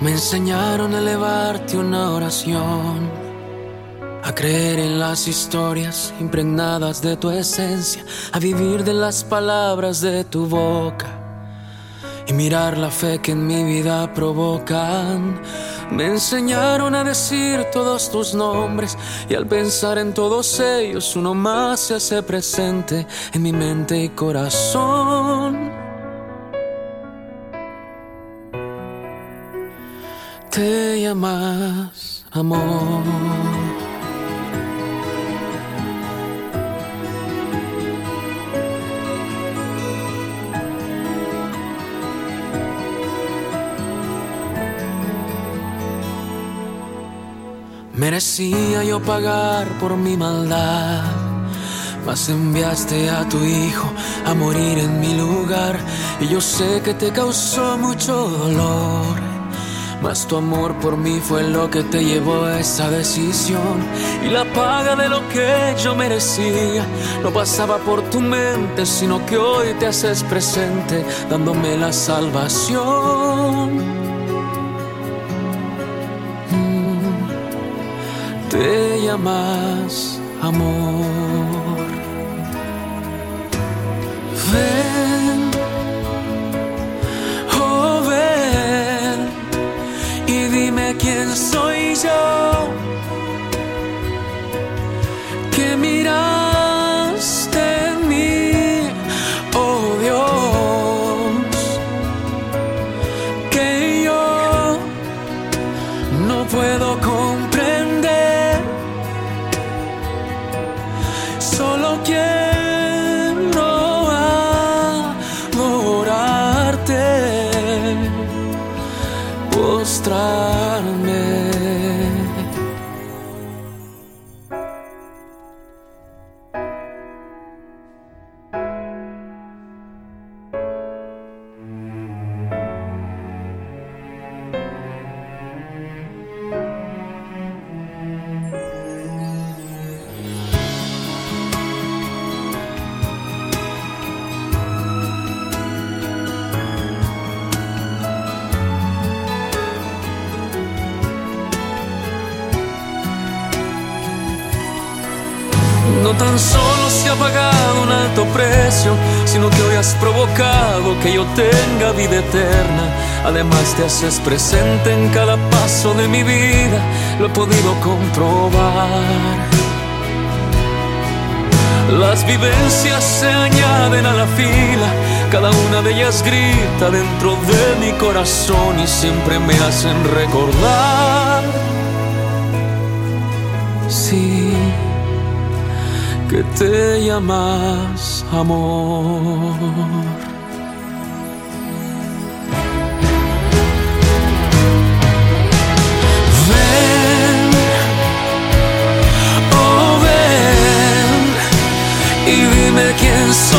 Me enseñaron a elevarte una oración, a creer en las historias impregnadas de tu esencia, a vivir de las palabras de tu boca y mirar la fe que en mi vida provocan. Me enseñaron a decir todos tus nombres y al pensar en todos ellos uno más se hace presente en mi mente y corazón. Te llamas amor. Merecía yo pagar por mi maldad, mas enviaste a tu hijo a morir en mi lugar y yo sé que te causó mucho dolor mas tu amor por mí fue lo que te llevó a esa decisión. Y la paga de lo que yo merecía no pasaba por tu mente, sino que hoy te haces presente dándome la salvación. Mm, te llamas amor. Yo. Que miraste en mí, oh Dios, que yo no puedo comprender, solo quiero adorarte, tan solo se ha pagado un alto precio, sino que hoy has provocado que yo tenga vida eterna. Además te haces presente en cada paso de mi vida, lo he podido comprobar. Las vivencias se añaden a la fila, cada una de ellas grita dentro de mi corazón y siempre me hacen recordar. Sí que te llamas amor. Ven, oh ven, y dime quién soy.